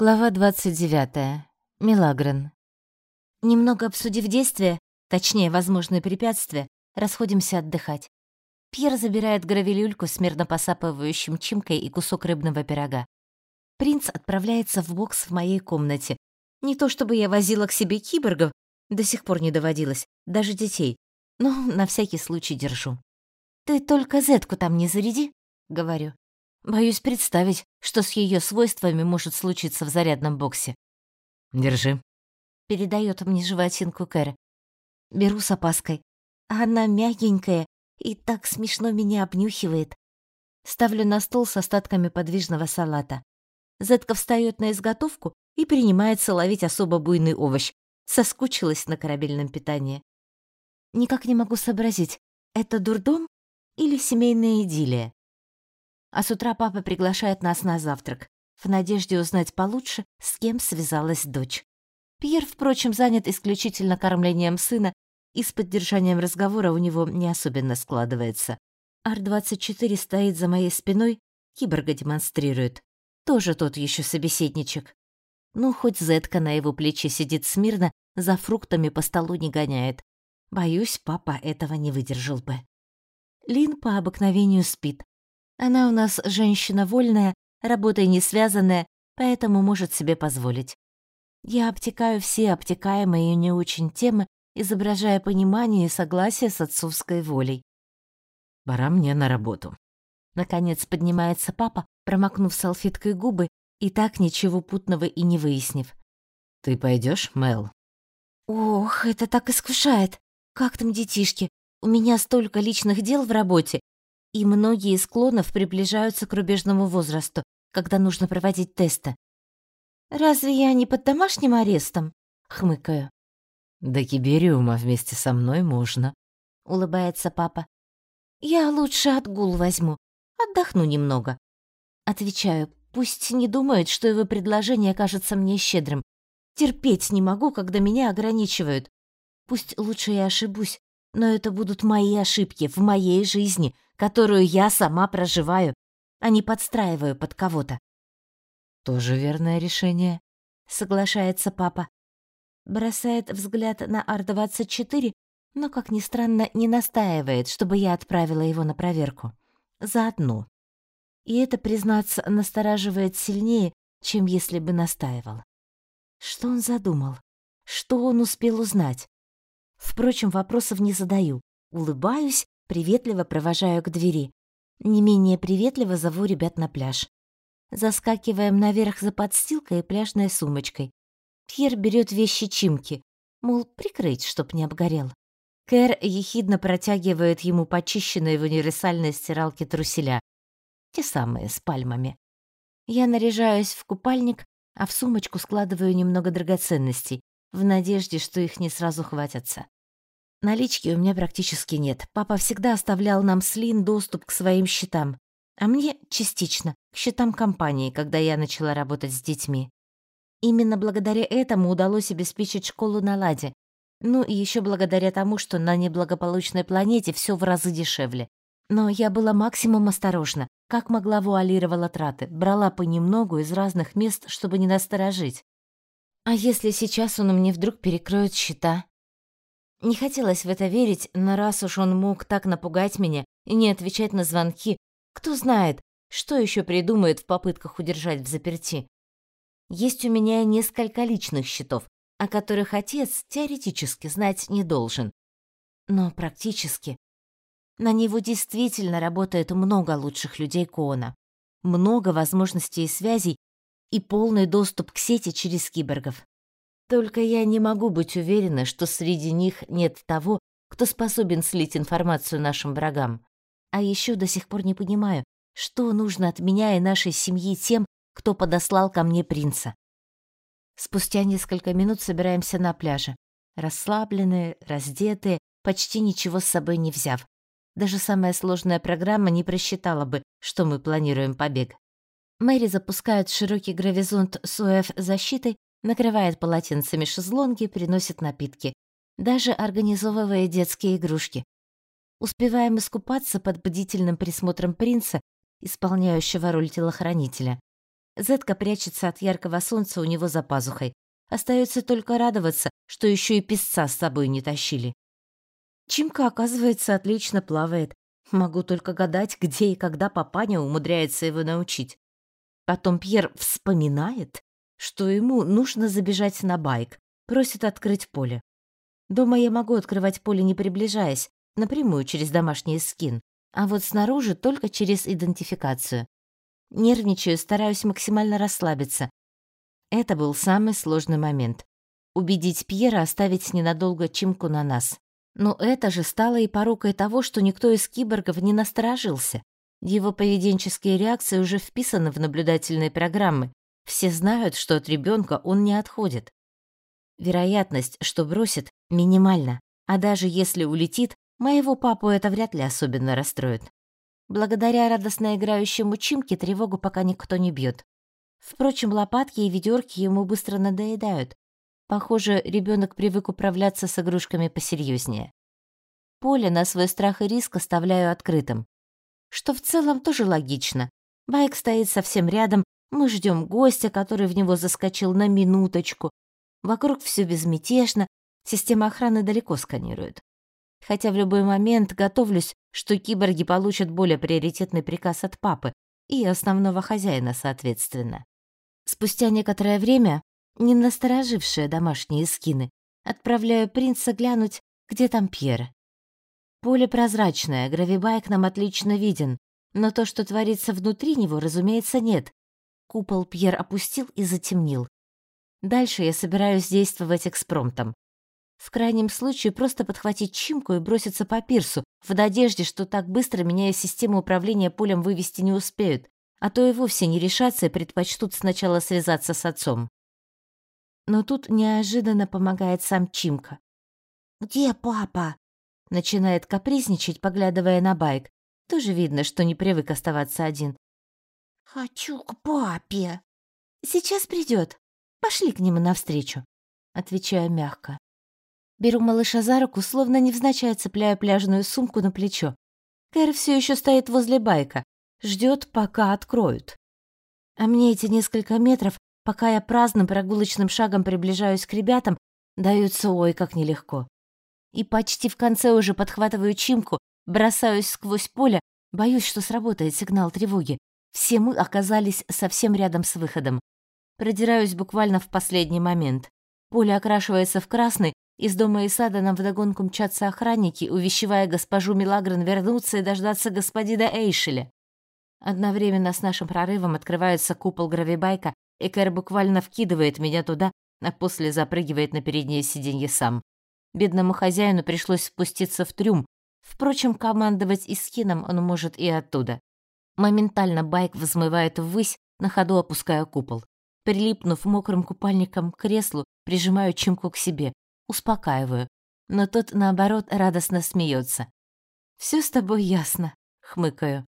Глава 29. Милагрен. Немного обсудив действия, точнее, возможные препятствия, расходимся отдыхать. Пьер забирает гравелюльку с мирно посапывающим чимкой и кусок рыбного пирога. Принц отправляется в бокс в моей комнате. Не то чтобы я возила к себе киборгов, до сих пор не доводилось, даже детей, но на всякий случай держу. «Ты только зетку там не заряди», — говорю. Боюсь представить, что с ее свойствами может случиться в зарядном боксе. Держи. Передает мне животинку Кэр. Беру с опаской. Она мягенькая и так смешно меня обнюхивает. Ставлю на стол с остатками подвижного салата. Зетка встает на изготовку и принимается ловить особо буйный овощ. Соскучилась на корабельном питании. Никак не могу сообразить, это дурдом или семейная идиллия? А с утра папа приглашает нас на завтрак, в надежде узнать получше, с кем связалась дочь. Пьер, впрочем, занят исключительно кормлением сына, и с поддержанием разговора у него не особенно складывается. Ар-24 стоит за моей спиной, киборга демонстрирует. Тоже тот еще собеседничек. Ну, хоть Зетка на его плече сидит смирно, за фруктами по столу не гоняет. Боюсь, папа этого не выдержал бы. Лин по обыкновению спит, она у нас женщина вольная, работой не связанная, поэтому может себе позволить. Я обтекаю все обтекаемые и не очень темы, изображая понимание и согласие с отцовской волей. «Пора мне на работу». Наконец поднимается папа, промокнув салфеткой губы и так ничего путного и не выяснив. «Ты пойдешь, Мел?» «Ох, это так искушает. Как там детишки? У меня столько личных дел в работе, и многие из клонов приближаются к рубежному возрасту, когда нужно проводить тесты. «Разве я не под домашним арестом?» — хмыкаю. «До Кибериума вместе со мной можно», — улыбается папа. «Я лучше отгул возьму, отдохну немного». Отвечаю, пусть не думают, что его предложение кажется мне щедрым. Терпеть не могу, когда меня ограничивают. Пусть лучше я ошибусь, но это будут мои ошибки в моей жизни, которую я сама проживаю, а не подстраиваю под кого-то. Тоже верное решение, соглашается папа. Бросает взгляд на Ар-24, но, как ни странно, не настаивает, чтобы я отправила его на проверку. Заодно. И это, признаться, настораживает сильнее, чем если бы настаивал. Что он задумал? Что он успел узнать? Впрочем, вопросов не задаю. Улыбаюсь Приветливо провожаю к двери. Не менее приветливо зову ребят на пляж. Заскакиваем наверх за подстилкой и пляжной сумочкой. Пьер берет вещи Чимки, мол, прикрыть, чтоб не обгорел. Кэр ехидно протягивает ему почищенные в универсальной стиралке труселя. Те самые, с пальмами. Я наряжаюсь в купальник, а в сумочку складываю немного драгоценностей, в надежде, что их не сразу хватятся. Налички у меня практически нет. Папа всегда оставлял нам с Лин доступ к своим счетам, а мне частично к счетам компании, когда я начала работать с детьми. Именно благодаря этому удалось обеспечить школу на ладе. Ну и еще благодаря тому, что на неблагополучной планете все в разы дешевле. Но я была максимум осторожна, как могла вуалировала траты, брала понемногу из разных мест, чтобы не насторожить. А если сейчас он мне вдруг перекроет счета? Не хотелось в это верить, но раз уж он мог так напугать меня и не отвечать на звонки, кто знает, что еще придумает в попытках удержать в заперти. Есть у меня несколько личных счетов, о которых отец теоретически знать не должен. Но практически на него действительно работает много лучших людей Коона, много возможностей и связей и полный доступ к сети через киборгов. Только я не могу быть уверена, что среди них нет того, кто способен слить информацию нашим врагам. А еще до сих пор не понимаю, что нужно от меня и нашей семьи тем, кто подослал ко мне принца. Спустя несколько минут собираемся на пляже. Расслабленные, раздетые, почти ничего с собой не взяв. Даже самая сложная программа не просчитала бы, что мы планируем побег. Мэри запускает широкий гравизонт с УФ-защитой накрывает полотенцами шезлонги, приносит напитки, даже организовывая детские игрушки. Успеваем искупаться под бдительным присмотром принца, исполняющего роль телохранителя. Зетка прячется от яркого солнца у него за пазухой. Остается только радоваться, что еще и песца с собой не тащили. Чимка, оказывается, отлично плавает. Могу только гадать, где и когда папаня умудряется его научить. Потом Пьер вспоминает, что ему нужно забежать на байк, просит открыть поле. Дома я могу открывать поле, не приближаясь, напрямую через домашний скин, а вот снаружи только через идентификацию. Нервничаю, стараюсь максимально расслабиться. Это был самый сложный момент. Убедить Пьера оставить ненадолго Чимку на нас. Но это же стало и порукой того, что никто из киборгов не насторожился. Его поведенческие реакции уже вписаны в наблюдательные программы. Все знают, что от ребенка он не отходит. Вероятность, что бросит, минимальна. А даже если улетит, моего папу это вряд ли особенно расстроит. Благодаря радостно играющему Чимке тревогу пока никто не бьет. Впрочем, лопатки и ведерки ему быстро надоедают. Похоже, ребенок привык управляться с игрушками посерьезнее. Поле на свой страх и риск оставляю открытым. Что в целом тоже логично. Байк стоит совсем рядом, мы ждем гостя, который в него заскочил на минуточку. Вокруг все безмятежно, система охраны далеко сканирует хотя в любой момент готовлюсь, что киборги получат более приоритетный приказ от папы и основного хозяина, соответственно. Спустя некоторое время, не насторожившие домашние скины, отправляю принца глянуть, где там Пьер. Поле прозрачное, гравибайк нам отлично виден, но то, что творится внутри него, разумеется, нет. Купол Пьер опустил и затемнил. Дальше я собираюсь действовать экспромтом. В крайнем случае просто подхватить чимку и броситься по пирсу, в надежде, что так быстро меня из системы управления полем вывести не успеют, а то и вовсе не решатся и предпочтут сначала связаться с отцом. Но тут неожиданно помогает сам Чимка. «Где папа?» Начинает капризничать, поглядывая на байк. Тоже видно, что не привык оставаться один. «Хочу к папе». «Сейчас придет. Пошли к нему навстречу», — отвечаю мягко. Беру малыша за руку, словно невзначай цепляю пляжную сумку на плечо. Кэр все еще стоит возле байка, ждет, пока откроют. А мне эти несколько метров, пока я праздным прогулочным шагом приближаюсь к ребятам, даются ой как нелегко. И почти в конце уже подхватываю чимку, бросаюсь сквозь поле, боюсь, что сработает сигнал тревоги. Все мы оказались совсем рядом с выходом. Продираюсь буквально в последний момент. Поле окрашивается в красный, из дома и сада нам вдогонку мчатся охранники, увещевая госпожу Милагрен вернуться и дождаться господина Эйшеля. Одновременно с нашим прорывом открывается купол гравибайка, и Кэр буквально вкидывает меня туда, а после запрыгивает на переднее сиденье сам. Бедному хозяину пришлось спуститься в трюм. Впрочем, командовать и скином он может и оттуда. Моментально байк взмывает ввысь, на ходу опуская купол. Прилипнув мокрым купальником к креслу, прижимаю Чимку к себе, успокаиваю, но тот, наоборот, радостно смеется. Все с тобой ясно», — хмыкаю.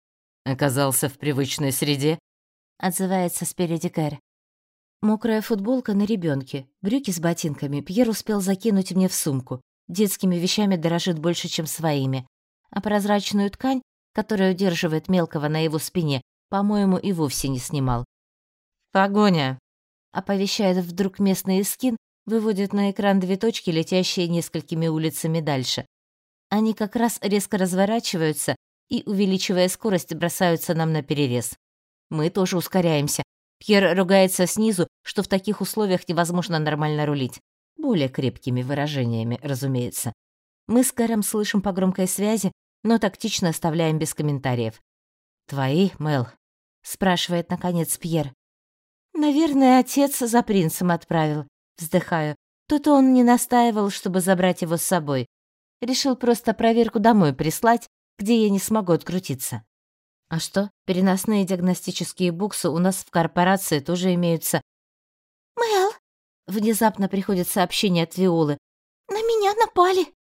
«Оказался в привычной среде?» — отзывается спереди Кэр. Мокрая футболка на ребенке, брюки с ботинками Пьер успел закинуть мне в сумку. Детскими вещами дорожит больше, чем своими. А прозрачную ткань, которая удерживает мелкого на его спине, по-моему, и вовсе не снимал. «Погоня!» — оповещает вдруг местный скин, выводит на экран две точки, летящие несколькими улицами дальше. Они как раз резко разворачиваются и, увеличивая скорость, бросаются нам на перерез. Мы тоже ускоряемся. Пьер ругается снизу, что в таких условиях невозможно нормально рулить. Более крепкими выражениями, разумеется. Мы с Кэром слышим по громкой связи, но тактично оставляем без комментариев. «Твои, Мел?» — спрашивает, наконец, Пьер. «Наверное, отец за принцем отправил. Вздыхаю. Тут он не настаивал, чтобы забрать его с собой. Решил просто проверку домой прислать, где я не смогу открутиться. А что, переносные диагностические буксы у нас в корпорации тоже имеются. «Мэл!» — внезапно приходит сообщение от Виолы. «На меня напали!»